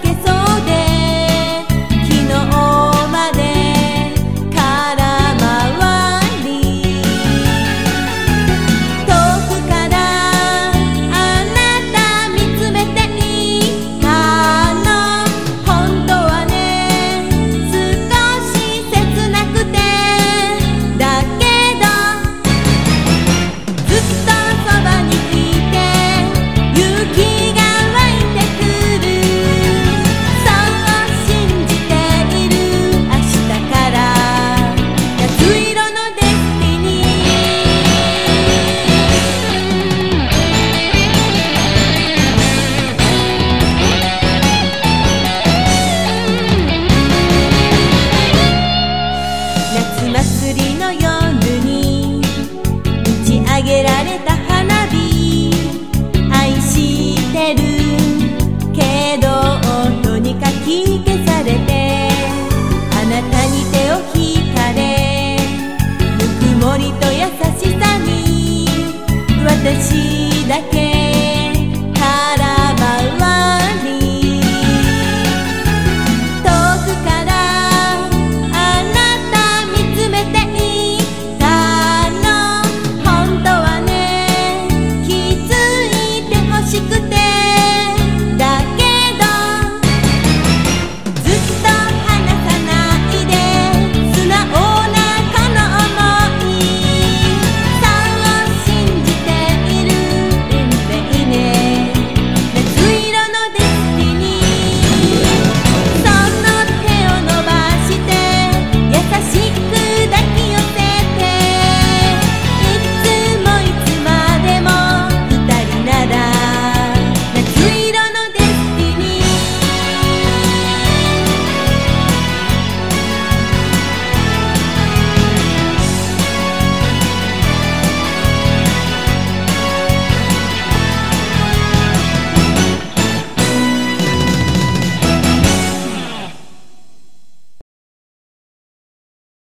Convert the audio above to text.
que